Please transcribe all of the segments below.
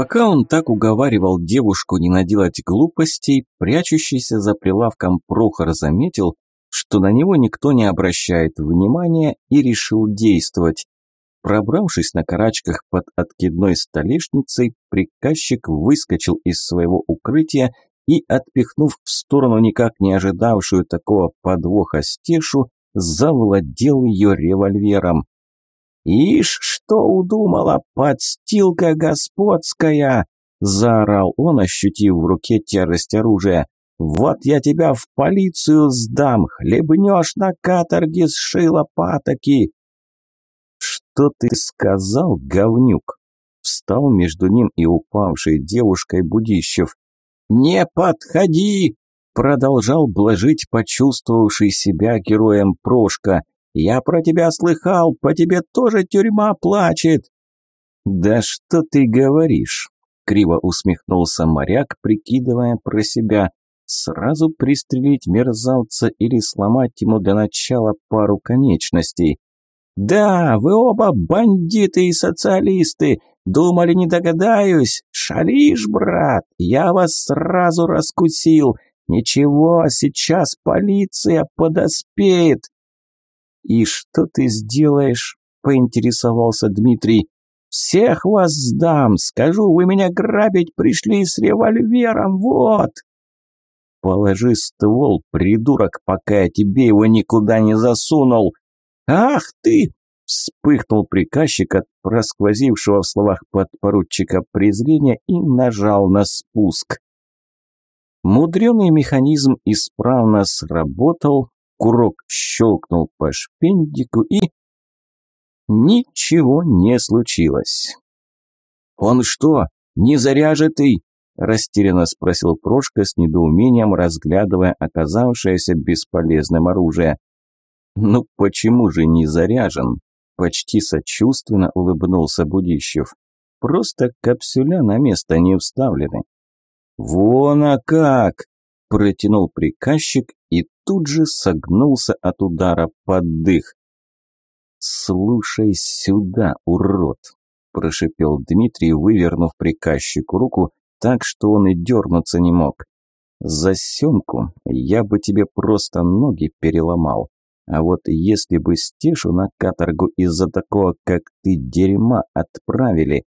Пока он так уговаривал девушку не наделать глупостей, прячущийся за прилавком Прохор заметил, что на него никто не обращает внимания и решил действовать. Пробравшись на карачках под откидной столешницей, приказчик выскочил из своего укрытия и, отпихнув в сторону никак не ожидавшую такого подвоха стешу, завладел ее револьвером. «Ишь, что удумала, подстилка господская!» – заорал он, ощутив в руке тяжесть оружия. «Вот я тебя в полицию сдам, хлебнешь на каторге с шила патоки!» «Что ты сказал, говнюк?» Встал между ним и упавшей девушкой Будищев. «Не подходи!» – продолжал блажить почувствовавший себя героем Прошка. «Я про тебя слыхал, по тебе тоже тюрьма плачет!» «Да что ты говоришь?» – криво усмехнулся моряк, прикидывая про себя. «Сразу пристрелить мерзавца или сломать ему для начала пару конечностей?» «Да, вы оба бандиты и социалисты! Думали, не догадаюсь? Шалишь, брат! Я вас сразу раскусил! Ничего, сейчас полиция подоспеет!» «И что ты сделаешь?» – поинтересовался Дмитрий. «Всех вас сдам! Скажу, вы меня грабить пришли с револьвером, вот!» «Положи ствол, придурок, пока я тебе его никуда не засунул!» «Ах ты!» – вспыхнул приказчик от просквозившего в словах подпоручика презрения и нажал на спуск. Мудреный механизм исправно сработал, курок щелкнул по шпендику и... Ничего не случилось. «Он что, не заряжетый?» – растерянно спросил Прошка с недоумением, разглядывая оказавшееся бесполезным оружие. «Ну почему же не заряжен?» – почти сочувственно улыбнулся Будищев. «Просто капсюля на место не вставлены». «Вон а как!» – протянул приказчик тут же согнулся от удара под дых. «Слушай сюда, урод!» – прошипел Дмитрий, вывернув приказчику руку так, что он и дернуться не мог. «За семку я бы тебе просто ноги переломал. А вот если бы Стешу на каторгу из-за такого, как ты, дерьма отправили...»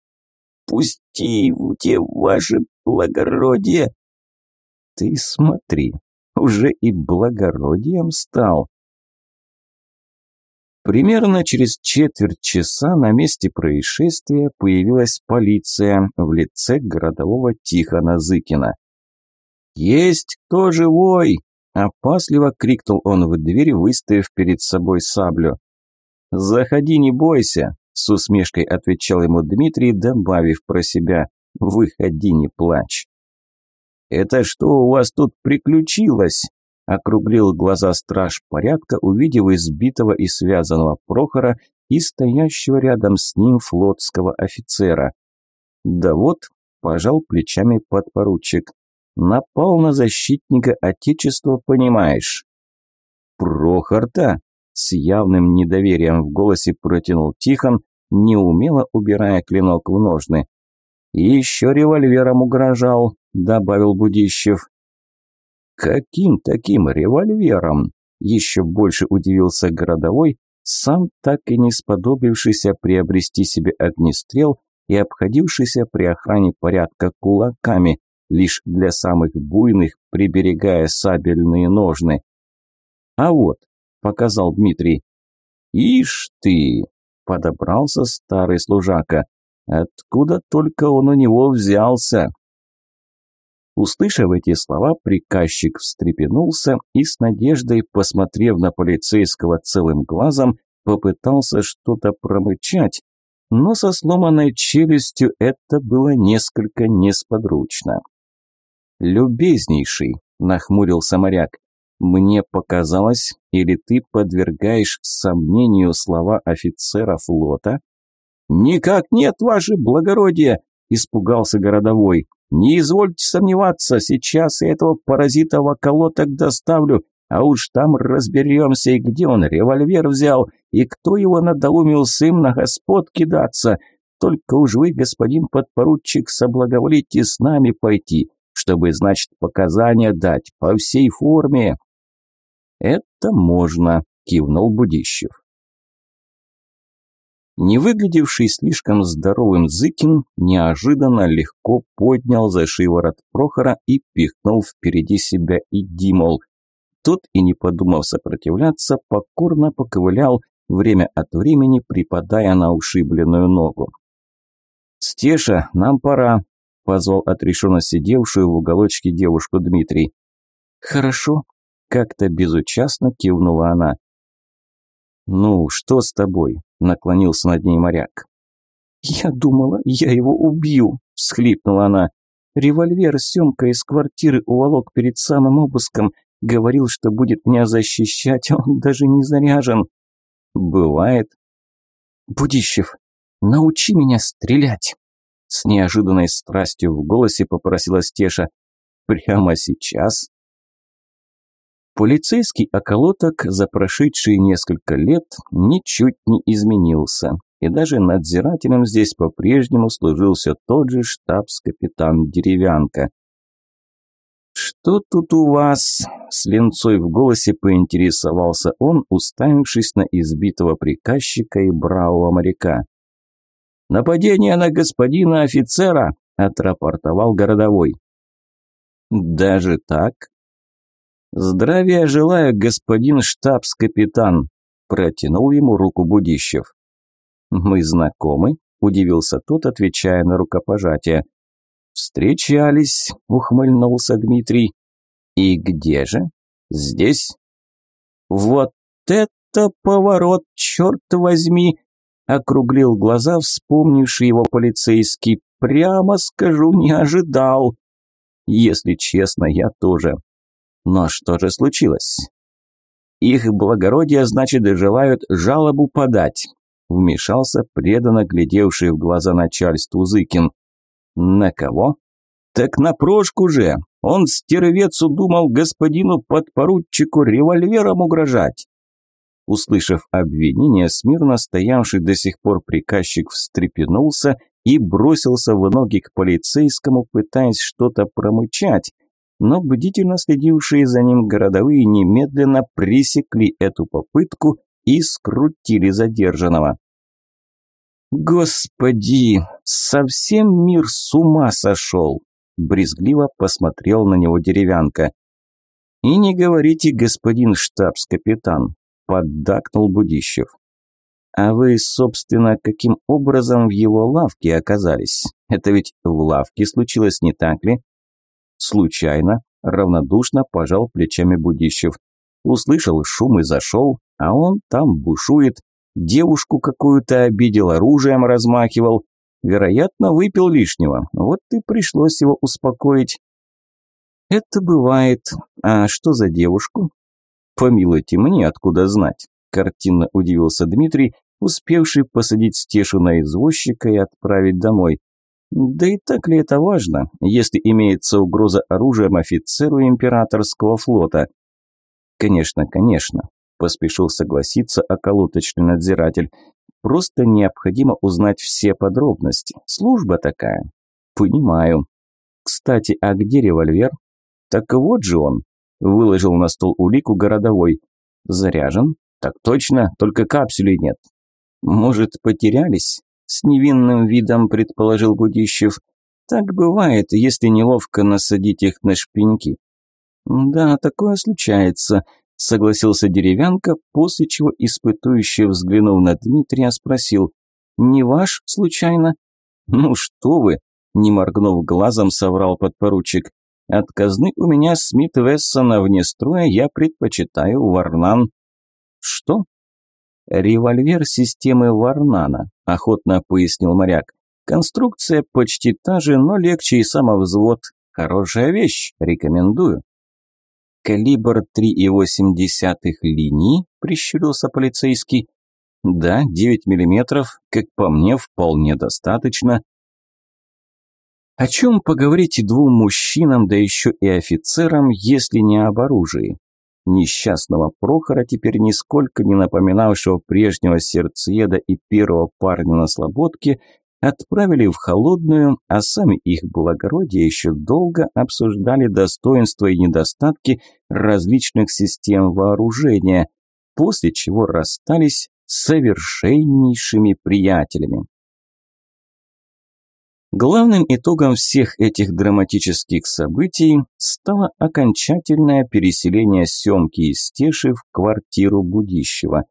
«Пустите, ваше благородие!» «Ты смотри, уже и благородием стал. Примерно через четверть часа на месте происшествия появилась полиция в лице городового Тихона Зыкина. «Есть кто живой?» – опасливо крикнул он в дверь, выставив перед собой саблю. «Заходи, не бойся», – с усмешкой отвечал ему Дмитрий, добавив про себя «Выходи, не плачь». «Это что у вас тут приключилось?» Округлил глаза страж порядка, увидев избитого и связанного Прохора и стоящего рядом с ним флотского офицера. «Да вот», – пожал плечами подпоручик, – «напал на защитника Отечества, понимаешь». «Прохор-то?» – с явным недоверием в голосе протянул Тихон, неумело убирая клинок в ножны. «И еще револьвером угрожал», – добавил Будищев. «Каким таким револьвером?» – еще больше удивился городовой, сам так и не сподобившийся приобрести себе огнестрел и обходившийся при охране порядка кулаками, лишь для самых буйных, приберегая сабельные ножны. «А вот», – показал Дмитрий. «Ишь ты!» – подобрался старый служака. «Откуда только он у него взялся?» Услышав эти слова, приказчик встрепенулся и с надеждой, посмотрев на полицейского целым глазом, попытался что-то промычать, но со сломанной челюстью это было несколько несподручно. «Любезнейший», – нахмурился моряк, – «мне показалось, или ты подвергаешь сомнению слова офицера флота?» «Никак нет, ваше благородие!» – испугался городовой. Не извольте сомневаться, сейчас я этого паразита в околоток доставлю, а уж там разберемся, и где он револьвер взял, и кто его надоумил сын на господ кидаться. Только уж вы, господин подпоручик, соблаговолите с нами пойти, чтобы, значит, показания дать по всей форме». «Это можно», – кивнул Будищев. Не выглядевший слишком здоровым Зыкин неожиданно легко поднял за шиворот Прохора и пихнул впереди себя и Димол. Тот, и не подумав сопротивляться, покорно поковылял, время от времени припадая на ушибленную ногу. «Стеша, нам пора», – позвал отрешенно сидевшую в уголочке девушку Дмитрий. «Хорошо», – как-то безучастно кивнула она. «Ну, что с тобой?» – наклонился над ней моряк. «Я думала, я его убью», – всхлипнула она. «Револьвер Семка из квартиры уволок перед самым обыском. Говорил, что будет меня защищать, он даже не заряжен». «Бывает». «Будищев, научи меня стрелять!» С неожиданной страстью в голосе попросила Стеша. «Прямо сейчас?» Полицейский околоток за прошедшие несколько лет ничуть не изменился, и даже надзирателем здесь по-прежнему служился тот же штабс-капитан Деревянко. «Что тут у вас?» – с ленцой в голосе поинтересовался он, уставившись на избитого приказчика и бравого моряка. «Нападение на господина офицера!» – отрапортовал городовой. «Даже так?» «Здравия желаю, господин штабс-капитан», – протянул ему руку Будищев. «Мы знакомы?» – удивился тот, отвечая на рукопожатие. «Встречались», – ухмыльнулся Дмитрий. «И где же? Здесь?» «Вот это поворот, черт возьми!» – округлил глаза, вспомнивший его полицейский. «Прямо скажу, не ожидал». «Если честно, я тоже. Но что же случилось? Их благородие, значит, желают жалобу подать. Вмешался преданно глядевший в глаза начальству Зыкин. На кого? Так на прошку же. Он стервец удумал господину подпоручику револьвером угрожать. Услышав обвинение, смирно стоявший до сих пор приказчик встрепенулся и бросился в ноги к полицейскому, пытаясь что-то промычать, но бдительно следившие за ним городовые немедленно пресекли эту попытку и скрутили задержанного. «Господи, совсем мир с ума сошел!» Брезгливо посмотрел на него деревянка. «И не говорите, господин штабс-капитан», – поддакнул Будищев. «А вы, собственно, каким образом в его лавке оказались? Это ведь в лавке случилось, не так ли?» Случайно, равнодушно пожал плечами Будищев. Услышал шум и зашел, а он там бушует, девушку какую-то обидел, оружием размахивал. Вероятно, выпил лишнего, вот и пришлось его успокоить. Это бывает. А что за девушку? Помилуйте, мне откуда знать? Картинно удивился Дмитрий, успевший посадить Стешу на извозчика и отправить домой. Да и так ли это важно, если имеется угроза оружием офицеру императорского флота? Конечно, конечно, поспешил согласиться околоточный надзиратель. Просто необходимо узнать все подробности. Служба такая. Понимаю. Кстати, а где револьвер? Так вот же он. Выложил на стол улику городовой. Заряжен? Так точно, только капсулей нет. Может, потерялись? С невинным видом предположил Будищев. Так бывает, если неловко насадить их на шпеньки. Да, такое случается, согласился деревянка, после чего испытующий взглянув на Дмитрия спросил, не ваш случайно? Ну что вы, не моргнув глазом, соврал подпоручик. От казны у меня Смит Вессона вне строя, я предпочитаю Варнан. Что? «Револьвер системы Варнана», – охотно пояснил моряк. «Конструкция почти та же, но легче и самовзвод. Хорошая вещь, рекомендую». «Калибр 3,8 линии?» – прищурился полицейский. «Да, 9 миллиметров, как по мне, вполне достаточно». О чем поговорить двум мужчинам, да еще и офицерам, если не об оружии? Несчастного Прохора, теперь нисколько не напоминавшего прежнего сердцееда и первого парня на слободке, отправили в холодную, а сами их благородие еще долго обсуждали достоинства и недостатки различных систем вооружения, после чего расстались совершеннейшими приятелями. Главным итогом всех этих драматических событий стало окончательное переселение Семки и Стеши в квартиру Будищева.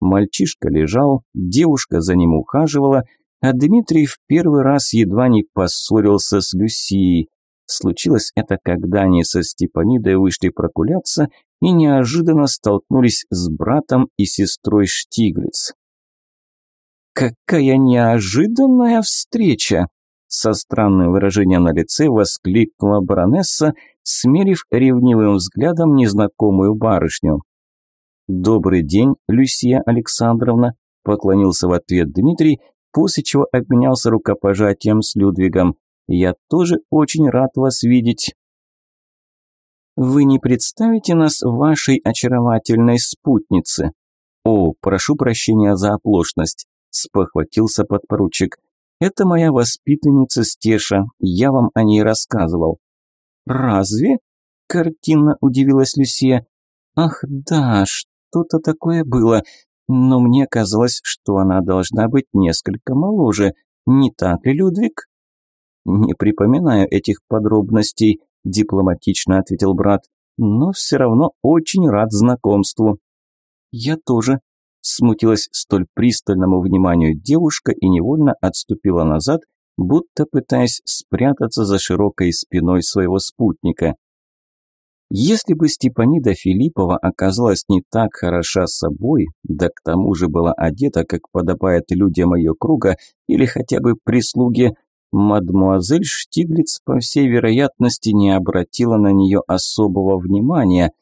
Мальчишка лежал, девушка за ним ухаживала, а Дмитрий в первый раз едва не поссорился с Люсией. Случилось это, когда они со Степанидой вышли прогуляться и неожиданно столкнулись с братом и сестрой Штиглиц. «Какая неожиданная встреча!» Со странным выражением на лице воскликнула баронесса, смерив ревнивым взглядом незнакомую барышню. «Добрый день, Люсия Александровна», – поклонился в ответ Дмитрий, после чего обменялся рукопожатием с Людвигом. «Я тоже очень рад вас видеть». «Вы не представите нас вашей очаровательной спутнице?» «О, прошу прощения за оплошность», – спохватился подпоручик. «Это моя воспитанница Стеша, я вам о ней рассказывал». «Разве?» – картинно удивилась Люсия. «Ах да, что-то такое было, но мне казалось, что она должна быть несколько моложе. Не так ли, Людвиг?» «Не припоминаю этих подробностей», – дипломатично ответил брат, – «но все равно очень рад знакомству». «Я тоже», – смутилась столь пристальному вниманию девушка и невольно отступила назад, будто пытаясь спрятаться за широкой спиной своего спутника. Если бы Степанида Филиппова оказалась не так хороша собой, да к тому же была одета, как подобает людям ее круга или хотя бы прислуге, мадмуазель Штиглиц, по всей вероятности, не обратила на нее особого внимания,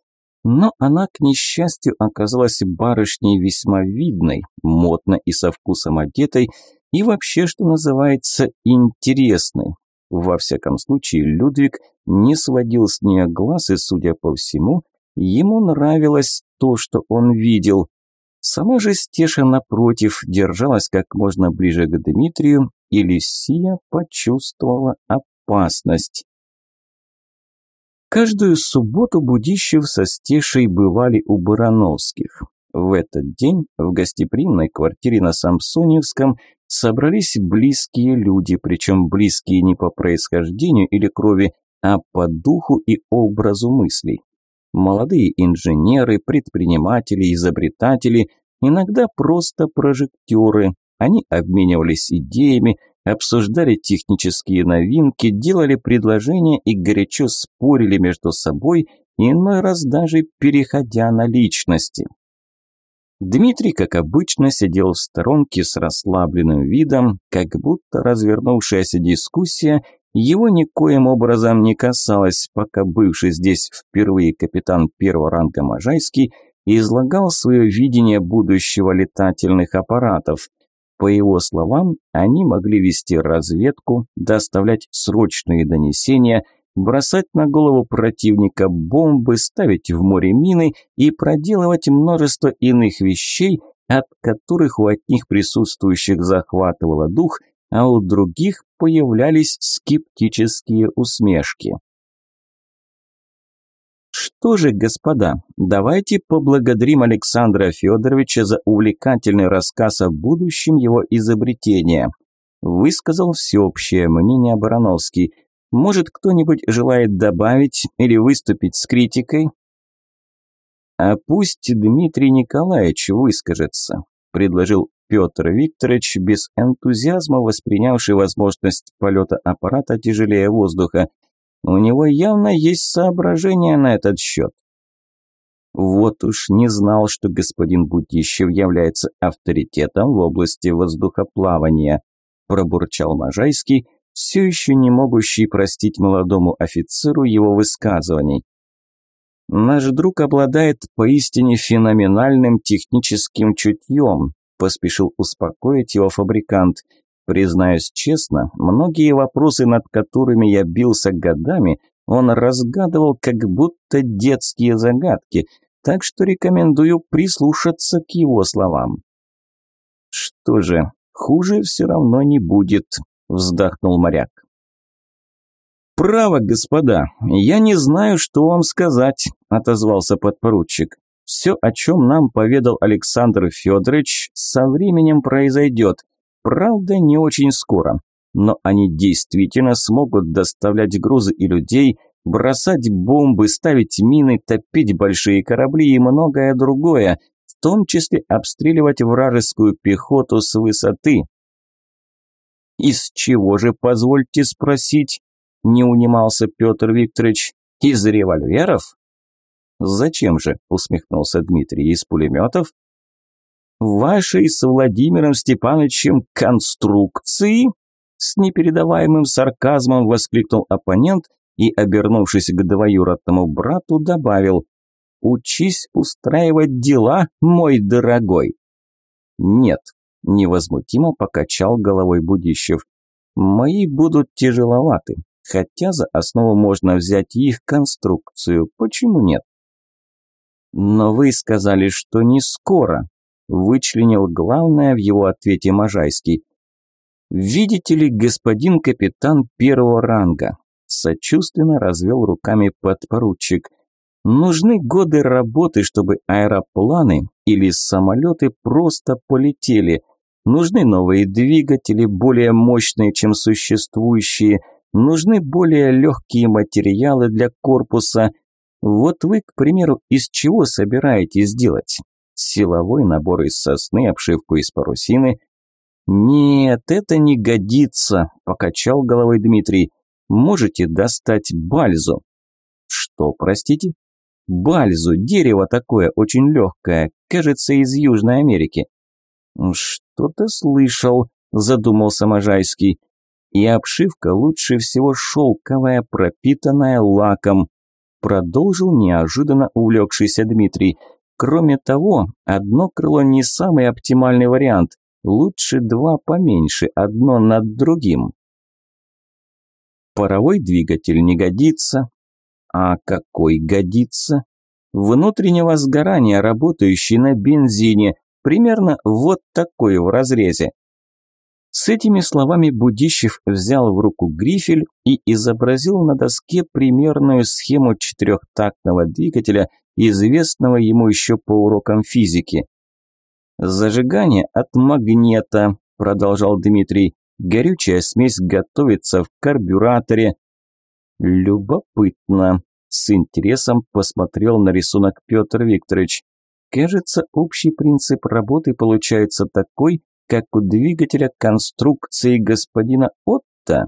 но она, к несчастью, оказалась барышней весьма видной, модно и со вкусом одетой, и вообще, что называется, интересной. Во всяком случае, Людвиг не сводил с нее глаз, и, судя по всему, ему нравилось то, что он видел. Сама же Стеша, напротив, держалась как можно ближе к Дмитрию, и Люсия почувствовала опасность. Каждую субботу Будищев со Стешей бывали у Барановских. В этот день в гостеприимной квартире на Самсоневском собрались близкие люди, причем близкие не по происхождению или крови, а по духу и образу мыслей. Молодые инженеры, предприниматели, изобретатели, иногда просто прожектеры. Они обменивались идеями, обсуждали технические новинки, делали предложения и горячо спорили между собой, иной раз даже переходя на личности. Дмитрий, как обычно, сидел в сторонке с расслабленным видом, как будто развернувшаяся дискуссия его никоим образом не касалась, пока бывший здесь впервые капитан первого ранга Можайский излагал свое видение будущего летательных аппаратов. По его словам, они могли вести разведку, доставлять срочные донесения – бросать на голову противника бомбы, ставить в море мины и проделывать множество иных вещей, от которых у одних присутствующих захватывало дух, а у других появлялись скептические усмешки. Что же, господа, давайте поблагодарим Александра Федоровича за увлекательный рассказ о будущем его изобретения. Высказал всеобщее мнение Барановский – может, кто-нибудь желает добавить или выступить с критикой? А пусть Дмитрий Николаевич выскажется, предложил Петр Викторович, без энтузиазма воспринявший возможность полета аппарата тяжелее воздуха. У него явно есть соображения на этот счет. Вот уж не знал, что господин Бутищев является авторитетом в области воздухоплавания, пробурчал Можайский, все еще не могущий простить молодому офицеру его высказываний. «Наш друг обладает поистине феноменальным техническим чутьем», поспешил успокоить его фабрикант. «Признаюсь честно, многие вопросы, над которыми я бился годами, он разгадывал как будто детские загадки, так что рекомендую прислушаться к его словам». «Что же, хуже все равно не будет», – вздохнул моряк. «Право, господа, я не знаю, что вам сказать», – отозвался подпоручик. «Все, о чем нам поведал Александр Федорович, со временем произойдет. Правда, не очень скоро. Но они действительно смогут доставлять грузы и людей, бросать бомбы, ставить мины, топить большие корабли и многое другое, в том числе обстреливать вражескую пехоту с высоты. Из чего же, позвольте спросить, не унимался Петр Викторович, из револьверов? Зачем же, усмехнулся Дмитрий, из пулеметов? Вашей с Владимиром Степановичем конструкции? С непередаваемым сарказмом воскликнул оппонент и, обернувшись к двоюродному брату, добавил «Учись устраивать дела, мой дорогой!» «Нет», – невозмутимо покачал головой Будищев. «Мои будут тяжеловаты, хотя за основу можно взять их конструкцию, почему нет?» «Но вы сказали, что не скоро», – вычленил главное в его ответе Можайский. «Видите ли, господин капитан первого ранга, Сочувственно развел руками подпоручик. Нужны годы работы, чтобы аэропланы или самолеты просто полетели. Нужны новые двигатели, более мощные, чем существующие. Нужны более легкие материалы для корпуса. Вот вы, к примеру, из чего собираетесь делать? Силовой набор из сосны, обшивку из парусины? Нет, это не годится, покачал головой Дмитрий можете достать бальзу». «Что, простите?» «Бальзу, дерево такое, очень легкое, кажется, из Южной Америки». «Что-то слышал», – задумался Можайский. «И обшивка лучше всего шелковая, пропитанная лаком», – продолжил неожиданно увлекшийся Дмитрий. «Кроме того, одно крыло не самый оптимальный вариант. Лучше два поменьше, одно над другим. Паровой двигатель не годится. А какой годится? Внутреннего сгорания, работающий на бензине, примерно вот такой в разрезе. С этими словами Будищев взял в руку грифель и изобразил на доске примерную схему четырехтактного двигателя, известного ему еще по урокам физики. «Зажигание от магнета», – продолжал Дмитрий. Горючая смесь готовится в карбюраторе. Любопытно. С интересом посмотрел на рисунок Петр Викторович. Кажется, общий принцип работы получается такой, как у двигателя конструкции господина Отто.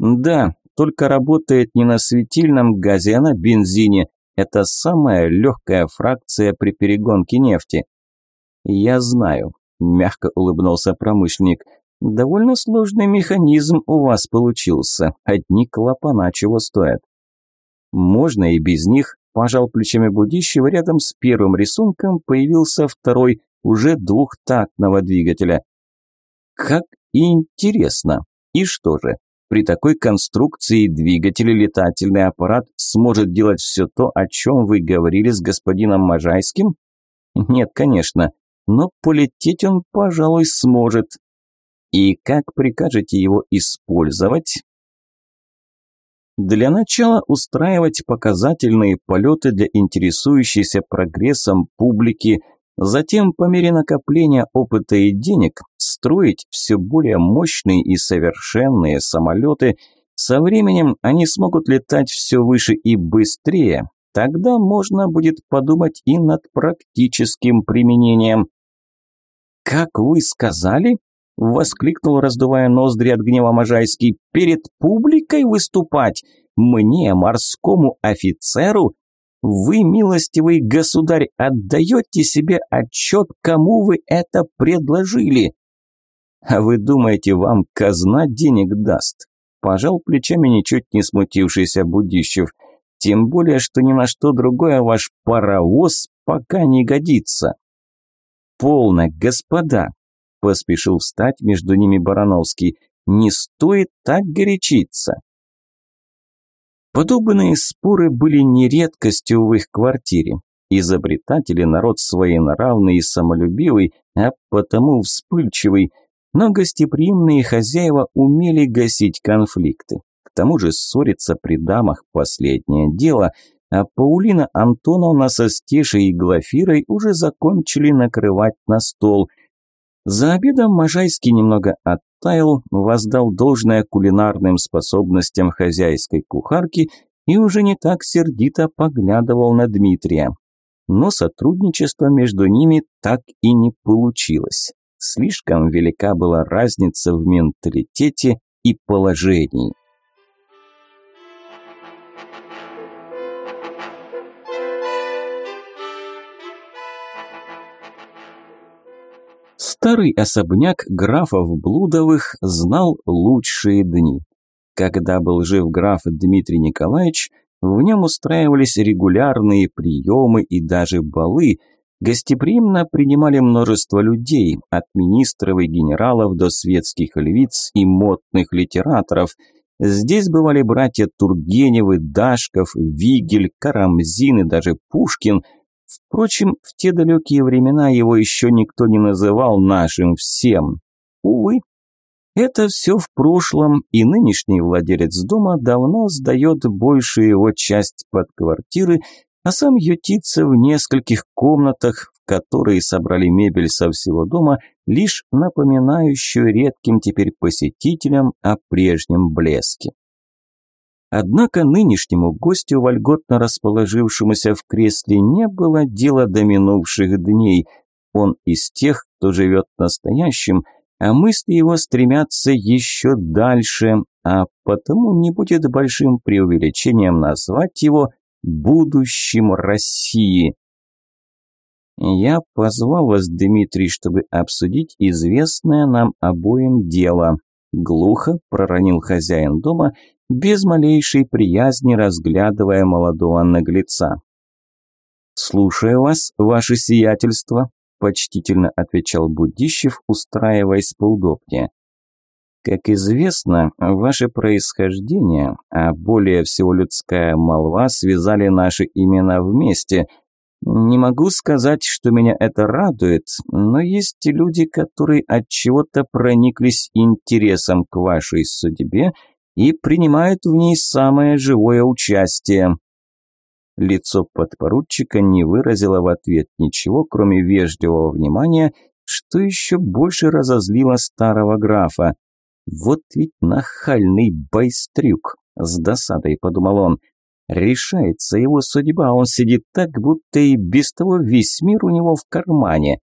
Да, только работает не на светильном газе, а на бензине. Это самая легкая фракция при перегонке нефти. Я знаю, мягко улыбнулся промышленник. Довольно сложный механизм у вас получился. Одни клапана чего стоят. Можно и без них, пожал плечами Будищева, рядом с первым рисунком появился второй, уже двухтактного двигателя. Как интересно. И что же, при такой конструкции двигателя летательный аппарат сможет делать все то, о чем вы говорили с господином Можайским? Нет, конечно, но полететь он, пожалуй, сможет. И как прикажете его использовать? Для начала устраивать показательные полеты для интересующейся прогрессом публики, затем по мере накопления опыта и денег строить все более мощные и совершенные самолеты. Со временем они смогут летать все выше и быстрее. Тогда можно будет подумать и над практическим применением. «Как вы сказали?» – воскликнул, раздувая ноздри от гнева Можайский. «Перед публикой выступать? Мне, морскому офицеру? Вы, милостивый государь, отдаете себе отчет, кому вы это предложили?» «А вы думаете, вам казна денег даст?» Пожал плечами ничуть не смутившийся Будищев. «Тем более, что ни на что другое ваш паровоз пока не годится». «Полно, господа!» Поспешил встать между ними Барановский. «Не стоит так горячиться!» Подобные споры были не редкостью в их квартире. Изобретатели народ своенравный и самолюбивый, а потому вспыльчивый. Но гостеприимные хозяева умели гасить конфликты. К тому же ссориться при дамах – последнее дело, а Паулина Антоновна со Стешей и Глафирой уже закончили накрывать на стол. За обедом Можайский немного оттаял, воздал должное кулинарным способностям хозяйской кухарки и уже не так сердито поглядывал на Дмитрия. Но сотрудничество между ними так и не получилось. Слишком велика была разница в менталитете и положении. Старый особняк графов Блудовых знал лучшие дни. Когда был жив граф Дмитрий Николаевич, в нем устраивались регулярные приемы и даже балы, гостеприимно принимали множество людей, от министров и генералов до светских львиц и модных литераторов. Здесь бывали братья Тургеневы, Дашков, Вигель, Карамзин и даже Пушкин. Впрочем, в те далекие времена его еще никто не называл нашим всем. Увы, это все в прошлом, и нынешний владелец дома давно сдает большую его часть под квартиры, а сам ютится в нескольких комнатах, в которые собрали мебель со всего дома, лишь напоминающую редким теперь посетителям о прежнем блеске. Однако нынешнему гостю, вольготно расположившемуся в кресле, не было дела до минувших дней. Он из тех, кто живет настоящим – а мысли его стремятся еще дальше, а потому не будет большим преувеличением назвать его будущим России. Я позвал вас, Дмитрий, чтобы обсудить известное нам обоим дело. Глухо проронил хозяин дома, без малейшей приязни разглядывая молодого наглеца. «Слушаю вас, ваше сиятельство», – почтительно отвечал Будищев, устраиваясь поудобнее. Как известно, ваше происхождение, а более всего людская молва, связали наши имена вместе. Не могу сказать, что меня это радует, но есть люди, которые от чего-то прониклись интересом к вашей судьбе и принимают в ней самое живое участие. Лицо подпоручика не выразило в ответ ничего, кроме вежливого внимания, что еще больше разозлило старого графа. «Вот ведь нахальный байстрюк!» – с досадой подумал он. «Решается его судьба, он сидит так, будто и без того весь мир у него в кармане».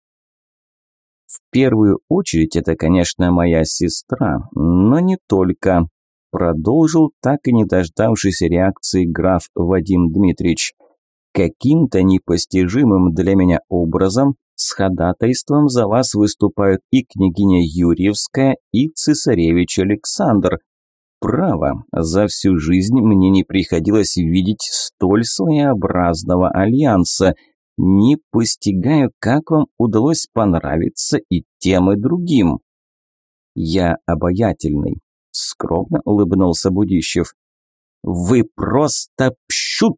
В первую очередь это, конечно, моя сестра, но не только продолжил так и не дождавшийся реакции граф Вадим Дмитриевич. Каким-то непостижимым для меня образом с ходатайством за вас выступают и княгиня Юрьевская, и цесаревич Александр. Право, за всю жизнь мне не приходилось видеть столь своеобразного альянса. Не постигаю, как вам удалось понравиться и тем, и другим. Я обаятельный, скромно улыбнулся Будищев. «Вы просто пщут!»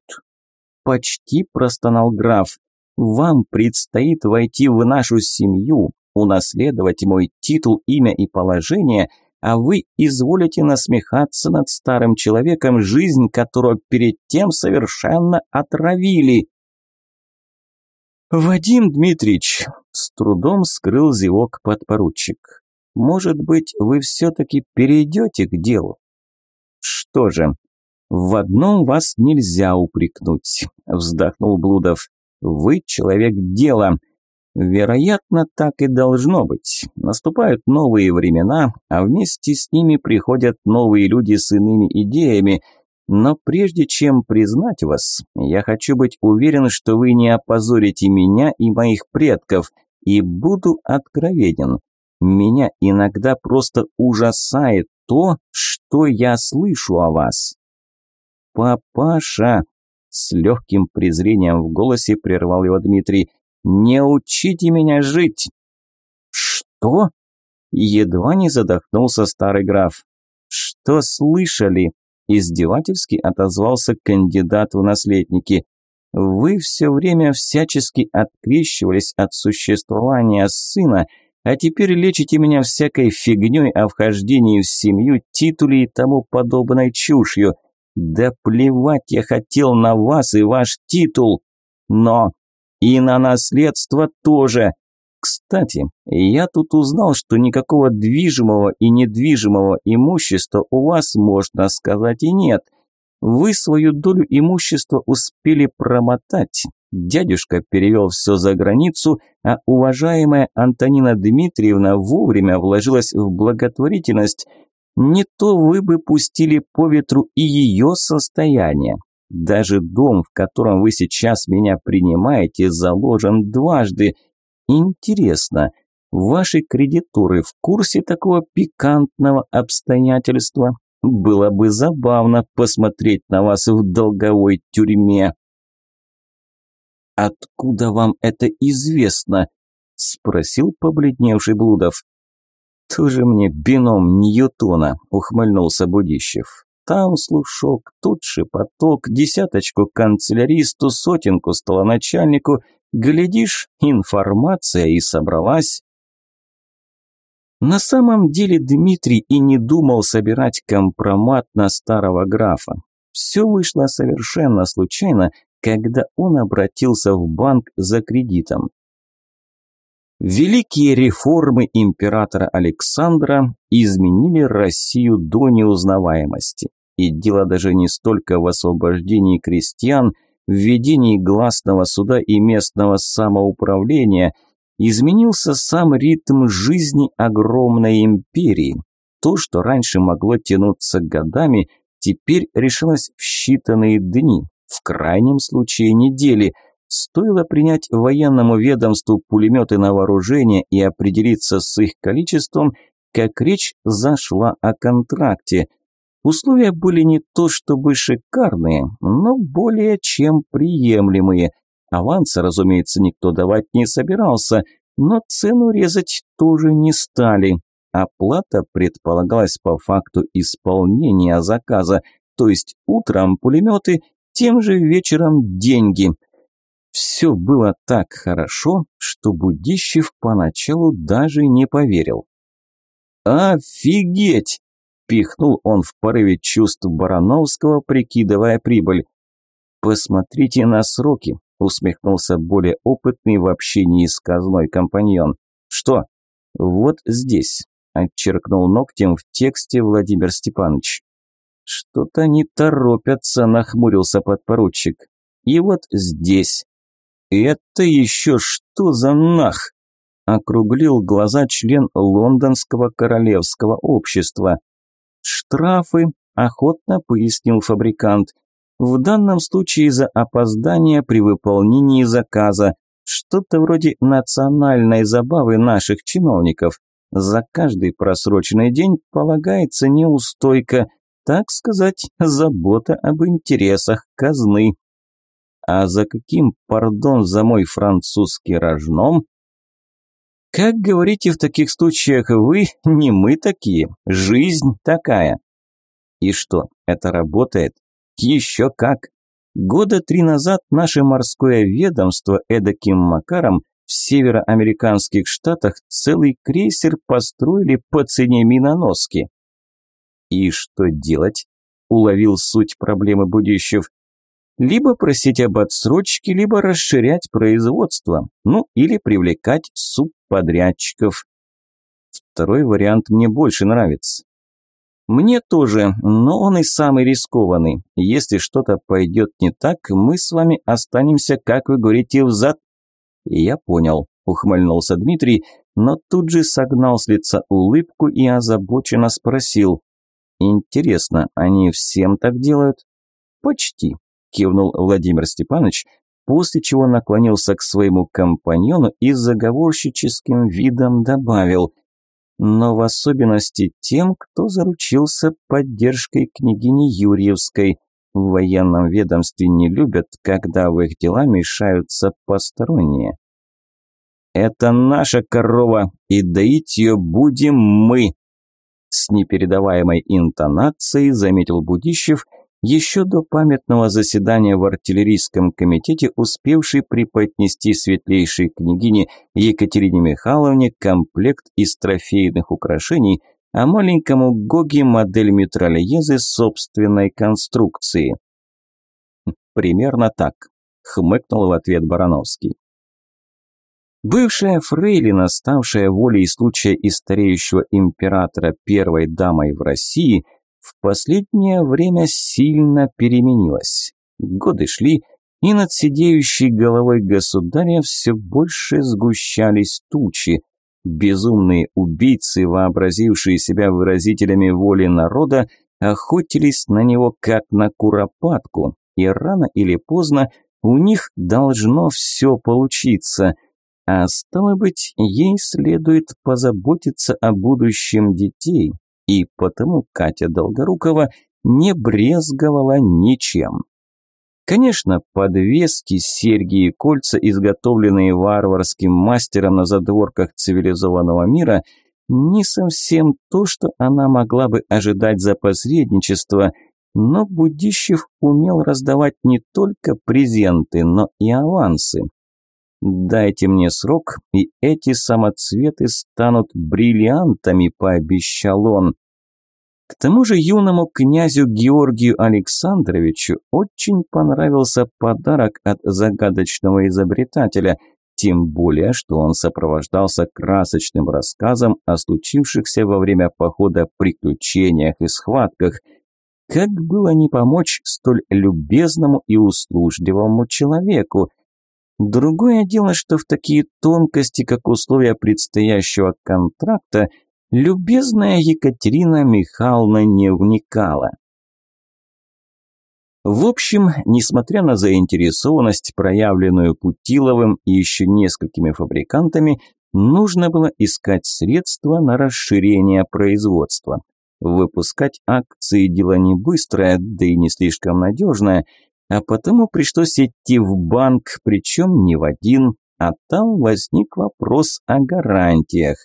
Почти простонал граф. «Вам предстоит войти в нашу семью, унаследовать мой титул, имя и положение, а вы изволите насмехаться над старым человеком, жизнь которого перед тем совершенно отравили». «Вадим Дмитриевич!» – с трудом скрыл зевок подпоручик. Может быть, вы все-таки перейдете к делу? Что же, в одном вас нельзя упрекнуть, вздохнул Блудов. Вы человек дела. Вероятно, так и должно быть. Наступают новые времена, а вместе с ними приходят новые люди с иными идеями. Но прежде чем признать вас, я хочу быть уверен, что вы не опозорите меня и моих предков, и буду откровенен. Меня иногда просто ужасает то, что я слышу о вас. Папаша, с легким презрением в голосе прервал его Дмитрий, не учите меня жить. Что? Едва не задохнулся старый граф. Что слышали? Издевательски отозвался кандидат в наследники. Вы все время всячески открещивались от существования сына, А теперь лечите меня всякой фигней о вхождении в семью, титуле и тому подобной чушью. Да плевать я хотел на вас и ваш титул. Но и на наследство тоже. Кстати, я тут узнал, что никакого движимого и недвижимого имущества у вас, можно сказать, и нет. Вы свою долю имущества успели промотать, Дядюшка перевел все за границу, а уважаемая Антонина Дмитриевна вовремя вложилась в благотворительность. Не то вы бы пустили по ветру и ее состояние. Даже дом, в котором вы сейчас меня принимаете, заложен дважды. Интересно, ваши кредиторы в курсе такого пикантного обстоятельства? Было бы забавно посмотреть на вас в долговой тюрьме. «Откуда вам это известно?» – спросил побледневший Блудов. «Тоже мне бином Ньютона», – ухмыльнулся Будищев. «Там слушок, тут шепоток, десяточку канцеляристу, сотенку столоначальнику. Глядишь, информация и собралась». На самом деле Дмитрий и не думал собирать компромат на старого графа. Все вышло совершенно случайно, когда он обратился в банк за кредитом. Великие реформы императора Александра изменили Россию до неузнаваемости. И дело даже не столько в освобождении крестьян, введении гласного суда и местного самоуправления, изменился сам ритм жизни огромной империи. То, что раньше могло тянуться годами, теперь решилось в считанные дни, в крайнем случае недели. Стоило принять военному ведомству пулеметы на вооружение и определиться с их количеством, как речь зашла о контракте. Условия были не то чтобы шикарные, но более чем приемлемые. Аванса, разумеется, никто давать не собирался, но цену резать тоже не стали. Оплата предполагалась по факту исполнения заказа, то есть утром пулеметы тем же вечером деньги. Все было так хорошо, что Будищев поначалу даже не поверил. «Офигеть!» – пихнул он в порыве чувств Барановского, прикидывая прибыль. «Посмотрите на сроки», – усмехнулся более опытный в общении с казной компаньон. «Что?» «Вот здесь», – отчеркнул ногтем в тексте Владимир Степанович. «Что-то не торопятся», – нахмурился подпоручик. «И вот здесь». «Это еще что за нах?» – округлил глаза член Лондонского королевского общества. «Штрафы», – охотно пояснил фабрикант. «В данном случае за опоздание при выполнении заказа. Что-то вроде национальной забавы наших чиновников. За каждый просроченный день полагается неустойка, так сказать, забота об интересах казны. А за каким, пардон, за мой французский рожном? Как говорите в таких случаях вы, не мы такие, жизнь такая. И что, это работает? Еще как. Года три назад наше морское ведомство эдаким макаром в североамериканских штатах целый крейсер построили по цене миноноски. И что делать? Уловил суть проблемы Будищев. Либо просить об отсрочке, либо расширять производство, ну или привлекать субподрядчиков. Второй вариант мне больше нравится. Мне тоже, но он и самый рискованный. Если что-то пойдет не так, мы с вами останемся, как вы говорите, взад. Я понял, ухмыльнулся Дмитрий, но тут же согнал с лица улыбку и озабоченно спросил. Интересно, они всем так делают? Почти, кивнул Владимир Степанович, после чего наклонился к своему компаньону и заговорщическим видом добавил «но в особенности тем, кто заручился поддержкой княгини Юрьевской. В военном ведомстве не любят, когда в их дела мешаются посторонние». «Это наша корова, и доить ее будем мы», с непередаваемой интонацией заметил Будищев еще до памятного заседания в артиллерийском комитете, успевший преподнести светлейшей княгине Екатерине Михайловне комплект из трофейных украшений, а маленькому Гоги модель метрольезы собственной конструкции. Примерно так, хмыкнул в ответ Барановский. Бывшая фрейлина, ставшая волей случая и стареющего императора первой дамой в России – в последнее время сильно переменилась. Годы шли, и над сидеющей головой государя все больше сгущались тучи. Безумные убийцы, вообразившие себя выразителями воли народа, охотились на него как на куропатку, и рано или поздно у них должно все получиться. А стало быть, ей следует позаботиться о будущем детей, и потому Катя Долгорукова не брезговала ничем. Конечно, подвески, серьги и кольца, изготовленные варварским мастером на задворках цивилизованного мира, не совсем то, что она могла бы ожидать за посредничество, но Будищев умел раздавать не только презенты, но и авансы. «Дайте мне срок, и эти самоцветы станут бриллиантами», – пообещал он. К тому же юному князю Георгию Александровичу очень понравился подарок от загадочного изобретателя, тем более, что он сопровождался красочным рассказом о случившихся во время похода приключениях и схватках. Как было не помочь столь любезному и услужливому человеку – Другое дело, что в такие тонкости, как условия предстоящего контракта, любезная Екатерина Михайловна не вникала. В общем, несмотря на заинтересованность, проявленную Путиловым и еще несколькими фабрикантами, нужно было искать средства на расширение производства. Выпускать акции – дело не быстрое, да и не слишком надежное – а потому пришлось идти в банк, причем не в один, а там возник вопрос о гарантиях.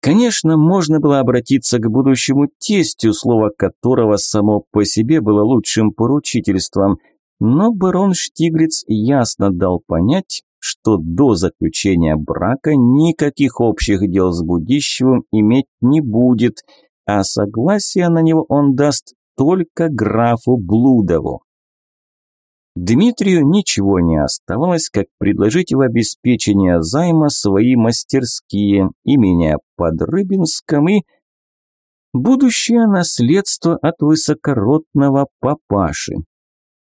Конечно, можно было обратиться к будущему тестю, слово которого само по себе было лучшим поручительством, но барон Штиглиц ясно дал понять, что до заключения брака никаких общих дел с Будищевым иметь не будет, а согласие на него он даст только графу Блудову. Дмитрию ничего не оставалось, как предложить в обеспечение займа свои мастерские, имения под Рыбинском и будущее наследство от высокородного папаши.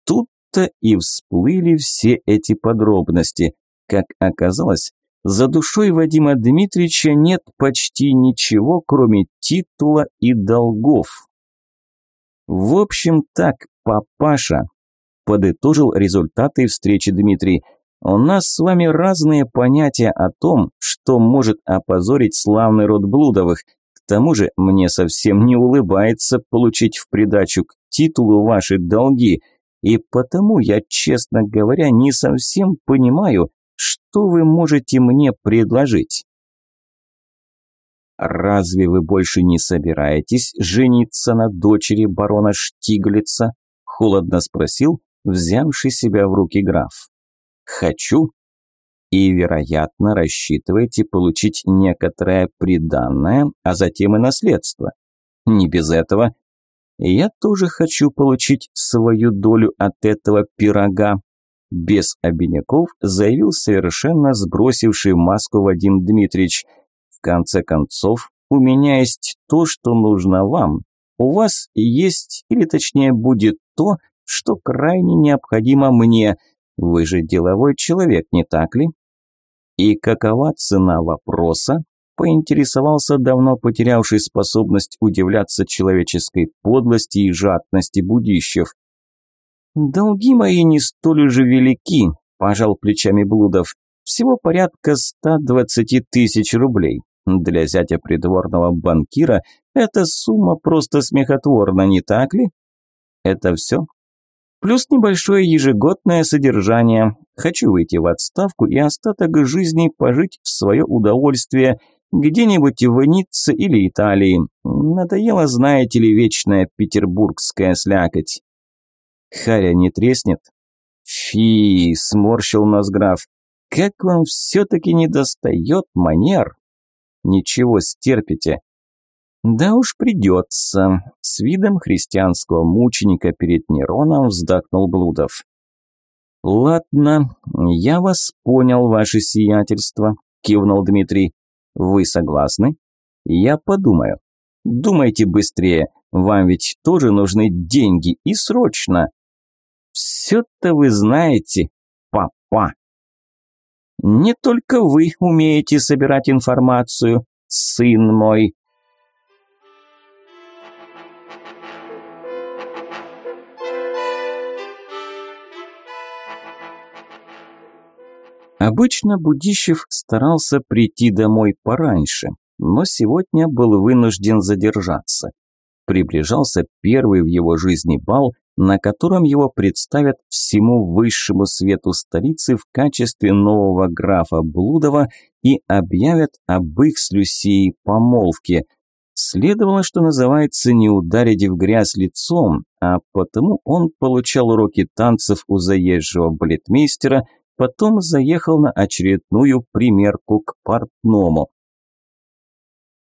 Тут-то и всплыли все эти подробности. Как оказалось, за душой Вадима Дмитриевича нет почти ничего, кроме титула и долгов. В общем так, папаша, подытожил результаты встречи Дмитрий. У нас с вами разные понятия о том, что может опозорить славный род Блудовых. К тому же мне совсем не улыбается получить в придачу к титулу ваши долги, и потому я, честно говоря, не совсем понимаю, что вы можете мне предложить. «Разве вы больше не собираетесь жениться на дочери барона Штиглица?» – холодно спросил взявший себя в руки граф. «Хочу» и, вероятно, рассчитываете получить некоторое приданное, а затем и наследство. Не без этого. Я тоже хочу получить свою долю от этого пирога. Без обиняков заявил совершенно сбросивший маску Вадим Дмитриевич. В конце концов, у меня есть то, что нужно вам. У вас есть, или точнее будет то, что крайне необходимо мне. Вы же деловой человек, не так ли? И какова цена вопроса? Поинтересовался давно потерявший способность удивляться человеческой подлости и жадности будищев. «Долги мои не столь уже велики», – пожал плечами Блудов. «Всего порядка 120 тысяч рублей. Для зятя придворного банкира эта сумма просто смехотворна, не так ли?» «Это все?» Плюс небольшое ежегодное содержание. Хочу выйти в отставку и остаток жизни пожить в свое удовольствие. Где-нибудь в Ницце или Италии. Надоело, знаете ли, вечная петербургская слякоть. Харя не треснет? Фи, сморщил нос граф. Как вам все-таки не достает манер? Ничего, стерпите. Да уж придется. С видом христианского мученика перед Нероном вздохнул Блудов. Ладно, я вас понял, ваше сиятельство, кивнул Дмитрий. Вы согласны? Я подумаю. Думайте быстрее, вам ведь тоже нужны деньги и срочно. Все-то вы знаете, папа. Не только вы умеете собирать информацию, сын мой, Обычно Будищев старался прийти домой пораньше, но сегодня был вынужден задержаться. Приближался первый в его жизни бал, на котором его представят всему высшему свету столицы в качестве нового графа Блудова и объявят об их с Люсией помолвке. Следовало, что называется, не ударить в грязь лицом, а потому он получал уроки танцев у заезжего балетмейстера – потом заехал на очередную примерку к портному.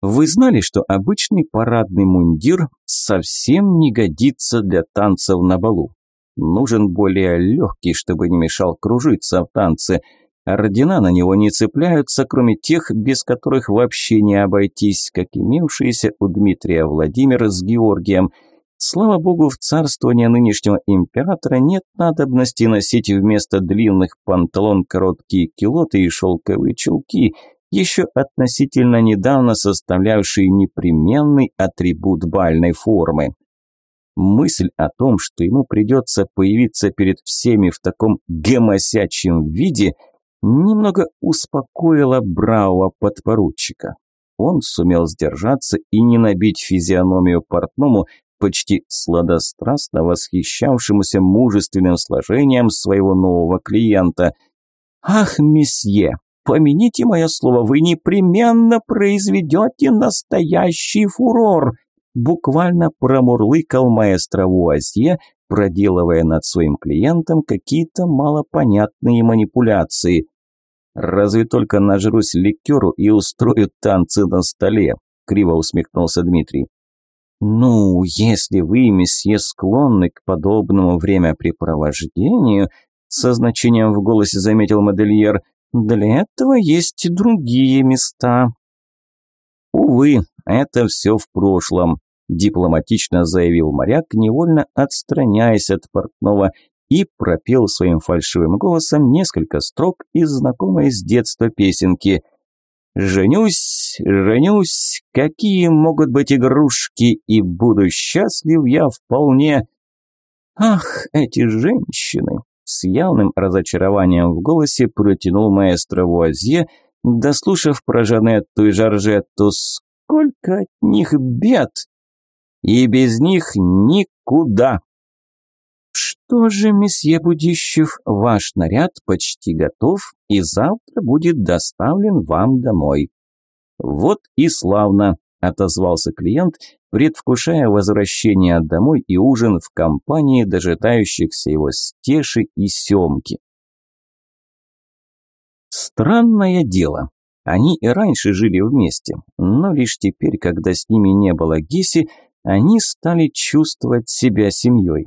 Вы знали, что обычный парадный мундир совсем не годится для танцев на балу? Нужен более легкий, чтобы не мешал кружиться в танце. Ордена на него не цепляются, кроме тех, без которых вообще не обойтись, как имевшиеся у Дмитрия Владимира с Георгием – Слава богу, в царствование нынешнего императора нет надобности носить вместо длинных панталон короткие килоты и шелковые чулки, еще относительно недавно составлявшие непременный атрибут бальной формы. Мысль о том, что ему придется появиться перед всеми в таком гемосячьем виде, немного успокоила бравого подпоручика. Он сумел сдержаться и не набить физиономию портному, почти сладострастно восхищавшемуся мужественным сложением своего нового клиента. «Ах, месье, помяните мое слово, вы непременно произведете настоящий фурор!» буквально промурлыкал маэстро Вуазье, проделывая над своим клиентом какие-то малопонятные манипуляции. «Разве только нажрусь ликеру и устрою танцы на столе», – криво усмехнулся Дмитрий. «Ну, если вы, месье, склонны к подобному времяпрепровождению», со значением в голосе заметил модельер, «для этого есть и другие места». «Увы, это все в прошлом», – дипломатично заявил моряк, невольно отстраняясь от портного, и пропел своим фальшивым голосом несколько строк из знакомой с детства песенки – Женюсь, женюсь, какие могут быть игрушки, и буду счастлив я вполне. Ах, эти женщины! С явным разочарованием в голосе протянул маэстро Вуазье, дослушав про Жанетту и Жоржетту, сколько от них бед! И без них никуда! «Что же, месье Будищев, ваш наряд почти готов и завтра будет доставлен вам домой». «Вот и славно», – отозвался клиент, предвкушая возвращение домой и ужин в компании дожидающихся его стеши и семки. Странное дело. Они и раньше жили вместе, но лишь теперь, когда с ними не было Геси, они стали чувствовать себя семьей.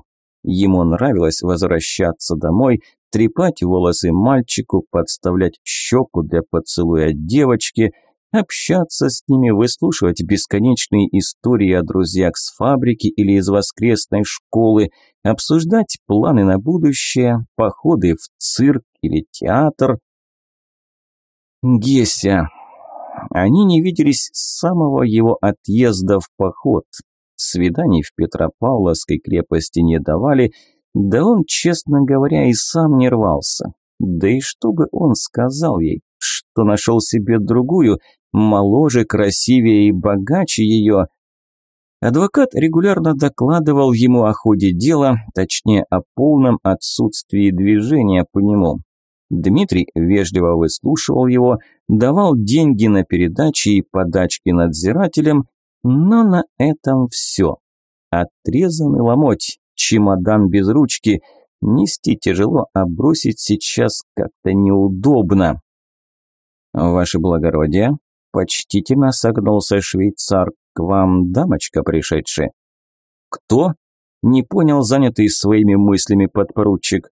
Ему нравилось возвращаться домой, трепать волосы мальчику, подставлять щеку для поцелуя девочки, общаться с ними, выслушивать бесконечные истории о друзьях с фабрики или из воскресной школы, обсуждать планы на будущее, походы в цирк или театр. Геся. Они не виделись с самого его отъезда в поход. Свиданий в Петропавловской крепости не давали, да он, честно говоря, и сам не рвался. Да и что бы он сказал ей, что нашел себе другую, моложе, красивее и богаче ее. Адвокат регулярно докладывал ему о ходе дела, точнее о полном отсутствии движения по нему. Дмитрий вежливо выслушивал его, давал деньги на передачи и подачки надзирателям, но на этом все. Отрезанный ломоть, чемодан без ручки. Нести тяжело, а бросить сейчас как-то неудобно. «Ваше благородие», – почтительно согнулся швейцар, – «к вам дамочка пришедшая». «Кто?» – не понял занятый своими мыслями подпоручик.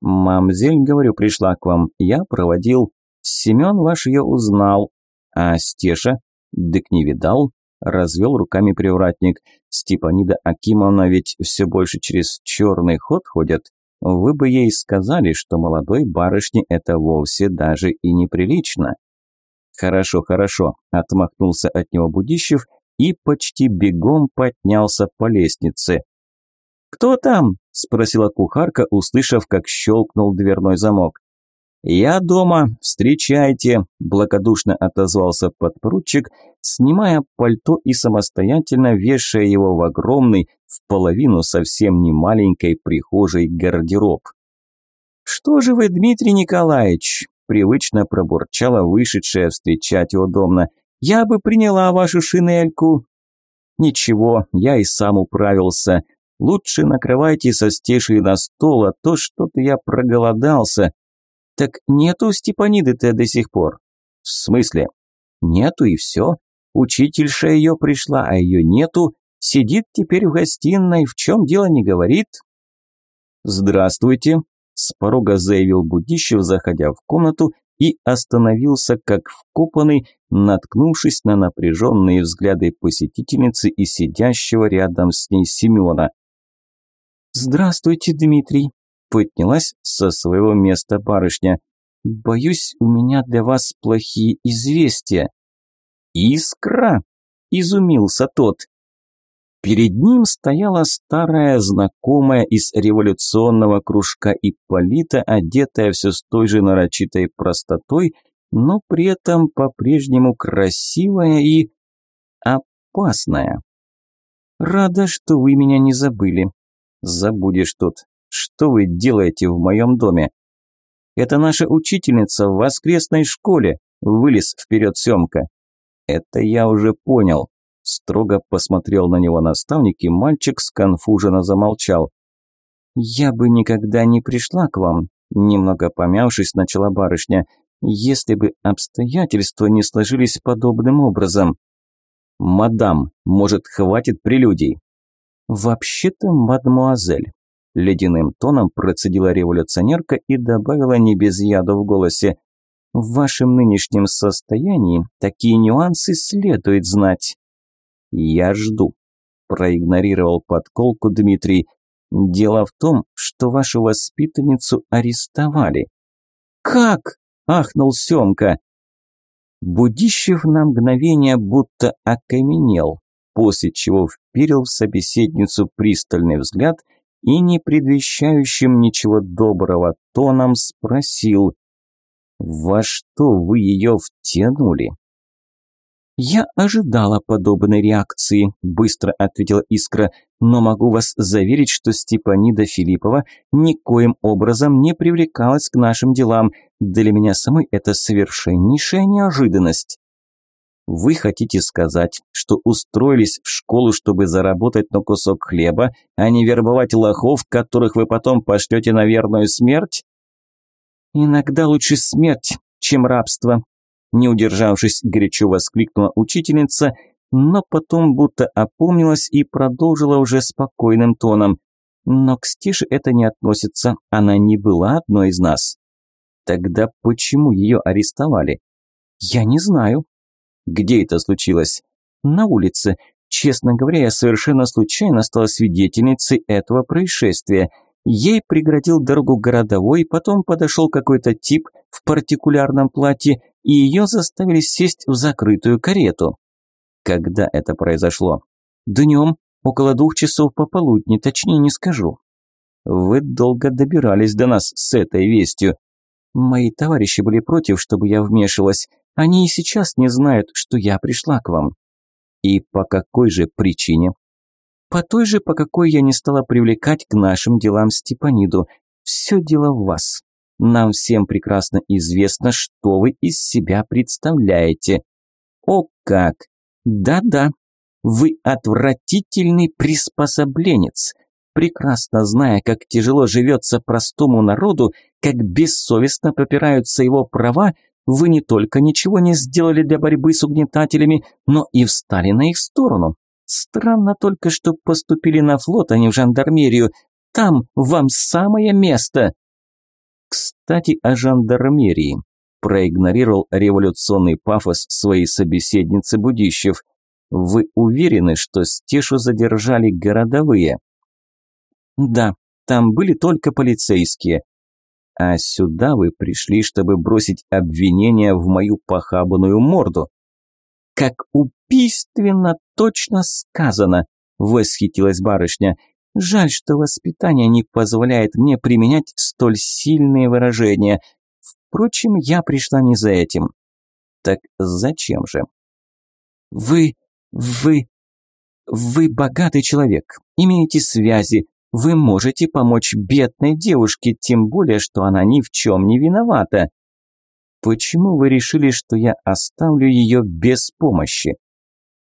«Мамзель, говорю, пришла к вам. Я проводил. Семен ваш ее узнал. А Стеша? Дык не видал?» Развел руками привратник. «Степанида Акимовна ведь все больше через черный ход ходят. Вы бы ей сказали, что молодой барышне это вовсе даже и неприлично». «Хорошо, хорошо», – отмахнулся от него Будищев и почти бегом поднялся по лестнице. «Кто там?» – спросила кухарка, услышав, как щелкнул дверной замок. «Я дома, встречайте», – благодушно отозвался подпоручик, снимая пальто и самостоятельно вешая его в огромный, в половину совсем не маленькой прихожей гардероб. «Что же вы, Дмитрий Николаевич?» – привычно пробурчала вышедшая встречать его домна. «Я бы приняла вашу шинельку». «Ничего, я и сам управился», Лучше накрывайте со стешей на стол, а то что-то я проголодался. Так нету Степаниды-то до сих пор. В смысле? Нету и все. Учительша ее пришла, а ее нету. Сидит теперь в гостиной, в чем дело не говорит. Здравствуйте, с порога заявил Будищев, заходя в комнату и остановился как вкопанный, наткнувшись на напряженные взгляды посетительницы и сидящего рядом с ней Семена. «Здравствуйте, Дмитрий», – поднялась со своего места барышня. «Боюсь, у меня для вас плохие известия». «Искра!» – изумился тот. Перед ним стояла старая знакомая из революционного кружка Ипполита, одетая все с той же нарочитой простотой, но при этом по-прежнему красивая и опасная. «Рада, что вы меня не забыли», Забудешь тут. Что вы делаете в моем доме? Это наша учительница в воскресной школе. Вылез вперед Семка. Это я уже понял. Строго посмотрел на него наставник, и мальчик сконфуженно замолчал. «Я бы никогда не пришла к вам», – немного помявшись, начала барышня, «если бы обстоятельства не сложились подобным образом». «Мадам, может, хватит прелюдий?» «Вообще-то, мадмуазель», – ледяным тоном процедила революционерка и добавила не без яда в голосе, «в вашем нынешнем состоянии такие нюансы следует знать». «Я жду», – проигнорировал подколку Дмитрий. «Дело в том, что вашу воспитанницу арестовали». «Как?» – ахнул Семка. Будищев на мгновение будто окаменел, после чего вперил в собеседницу пристальный взгляд и, не предвещающим ничего доброго тоном, спросил «Во что вы ее втянули?» «Я ожидала подобной реакции», – быстро ответила Искра, «но могу вас заверить, что Степанида Филиппова никоим образом не привлекалась к нашим делам. Для меня самой это совершеннейшая неожиданность». Вы хотите сказать, что устроились в школу, чтобы заработать на кусок хлеба, а не вербовать лохов, которых вы потом пошлете на верную смерть? Иногда лучше смерть, чем рабство. Не удержавшись, горячо воскликнула учительница, но потом будто опомнилась и продолжила уже спокойным тоном. Но к Стише это не относится, она не была одной из нас. Тогда почему ее арестовали? Я не знаю, где это случилось? На улице. Честно говоря, я совершенно случайно стала свидетельницей этого происшествия. Ей преградил дорогу городовой, потом подошел какой-то тип в партикулярном платье, и ее заставили сесть в закрытую карету. Когда это произошло? Днем, около двух часов пополудни, точнее не скажу. Вы долго добирались до нас с этой вестью. Мои товарищи были против, чтобы я вмешивалась. Они и сейчас не знают, что я пришла к вам. И по какой же причине? По той же, по какой я не стала привлекать к нашим делам Степаниду. Все дело в вас. Нам всем прекрасно известно, что вы из себя представляете. О как! Да-да, вы отвратительный приспособленец, прекрасно зная, как тяжело живется простому народу, как бессовестно попираются его права, вы не только ничего не сделали для борьбы с угнетателями, но и встали на их сторону. Странно только, что поступили на флот, а не в жандармерию. Там вам самое место. Кстати, о жандармерии. Проигнорировал революционный пафос своей собеседницы Будищев. Вы уверены, что Стешу задержали городовые? Да, там были только полицейские. А сюда вы пришли, чтобы бросить обвинение в мою похабанную морду. Как убийственно точно сказано, восхитилась барышня. Жаль, что воспитание не позволяет мне применять столь сильные выражения. Впрочем, я пришла не за этим. Так зачем же? Вы, вы, вы богатый человек, имеете связи, вы можете помочь бедной девушке, тем более, что она ни в чем не виновата. Почему вы решили, что я оставлю ее без помощи?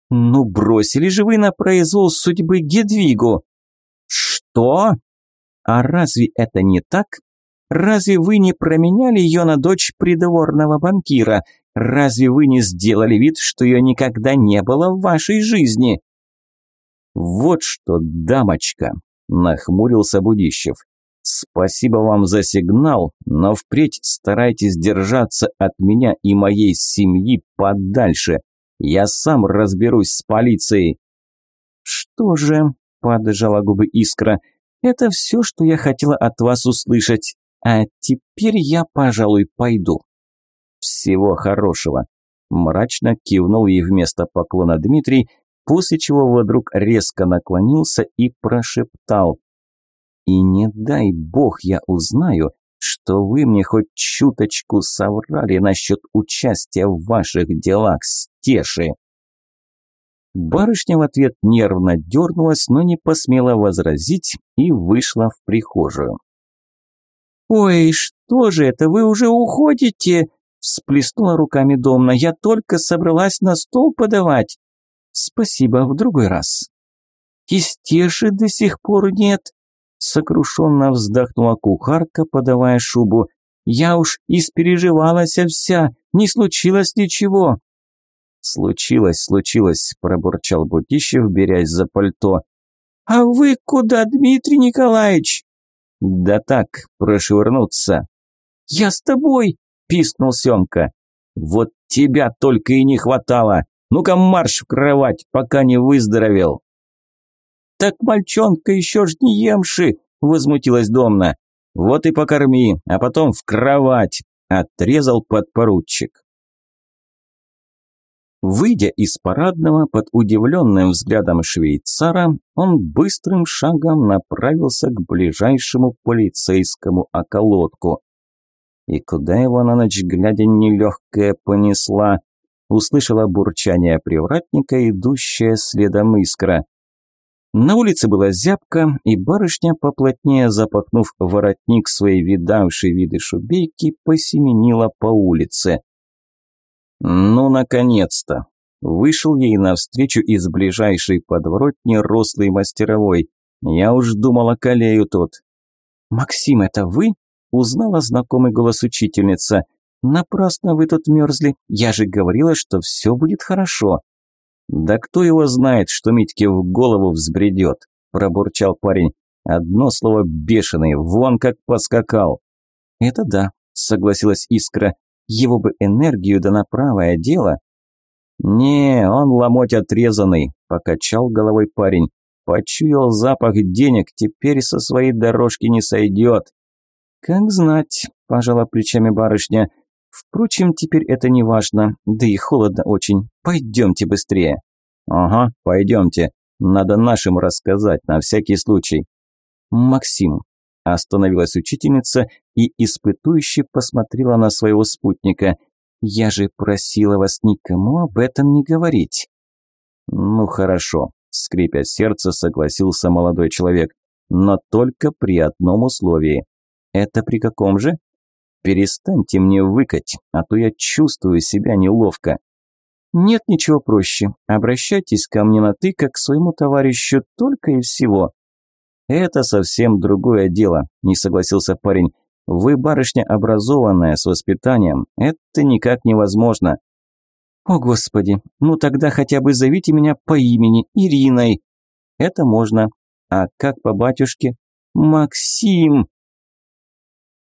Ну, бросили же вы на произвол судьбы Гедвигу. Что? А разве это не так? Разве вы не променяли ее на дочь придворного банкира? Разве вы не сделали вид, что ее никогда не было в вашей жизни? Вот что, дамочка, нахмурился Будищев. Спасибо вам за сигнал, но впредь старайтесь держаться от меня и моей семьи подальше. Я сам разберусь с полицией. Что же, поджала губы Искра, это все, что я хотела от вас услышать. А теперь я, пожалуй, пойду. Всего хорошего. Мрачно кивнул ей вместо поклона Дмитрий после чего вдруг резко наклонился и прошептал. «И не дай бог я узнаю, что вы мне хоть чуточку соврали насчет участия в ваших делах, стеши!» Барышня в ответ нервно дернулась, но не посмела возразить и вышла в прихожую. «Ой, что же это, вы уже уходите?» всплеснула руками Домна. «Я только собралась на стол подавать». Спасибо, в другой раз. Кистеши до сих пор нет. Сокрушенно вздохнула кухарка, подавая шубу. Я уж испереживалась вся, не случилось ничего. Случилось, случилось, пробурчал Бутищев, берясь за пальто. А вы куда, Дмитрий Николаевич? Да так, прошвырнуться. Я с тобой, пискнул Семка. Вот тебя только и не хватало. Ну-ка марш в кровать, пока не выздоровел. Так мальчонка еще ж не емши, возмутилась Домна. Вот и покорми, а потом в кровать, отрезал подпоручик. Выйдя из парадного под удивленным взглядом швейцара, он быстрым шагом направился к ближайшему полицейскому околотку. И куда его на ночь глядя нелегкая понесла, услышала бурчание привратника, идущая следом искра. На улице была зябка, и барышня, поплотнее запахнув воротник своей видавшей виды шубейки, посеменила по улице. Ну, наконец-то! Вышел ей навстречу из ближайшей подворотни рослый мастеровой. Я уж думала, колею тут. «Максим, это вы?» – узнала знакомый голос учительница – Напрасно вы тут мерзли. Я же говорила, что все будет хорошо. Да кто его знает, что Митьке в голову взбредет, пробурчал парень. Одно слово бешеный, вон как поскакал. Это да, согласилась Искра. Его бы энергию да на правое дело. Не, он ломоть отрезанный, покачал головой парень. Почуял запах денег, теперь со своей дорожки не сойдет. Как знать, пожала плечами барышня. Впрочем, теперь это не важно, да и холодно очень. Пойдемте быстрее. Ага, пойдемте. Надо нашим рассказать, на всякий случай. Максим. Остановилась учительница и испытующе посмотрела на своего спутника. Я же просила вас никому об этом не говорить. Ну хорошо, скрипя сердце, согласился молодой человек. Но только при одном условии. Это при каком же? Перестаньте мне выкать, а то я чувствую себя неловко. Нет ничего проще. Обращайтесь ко мне на «ты», как к своему товарищу, только и всего. Это совсем другое дело, не согласился парень. Вы барышня образованная, с воспитанием. Это никак невозможно. О, Господи, ну тогда хотя бы зовите меня по имени Ириной. Это можно. А как по батюшке? Максим!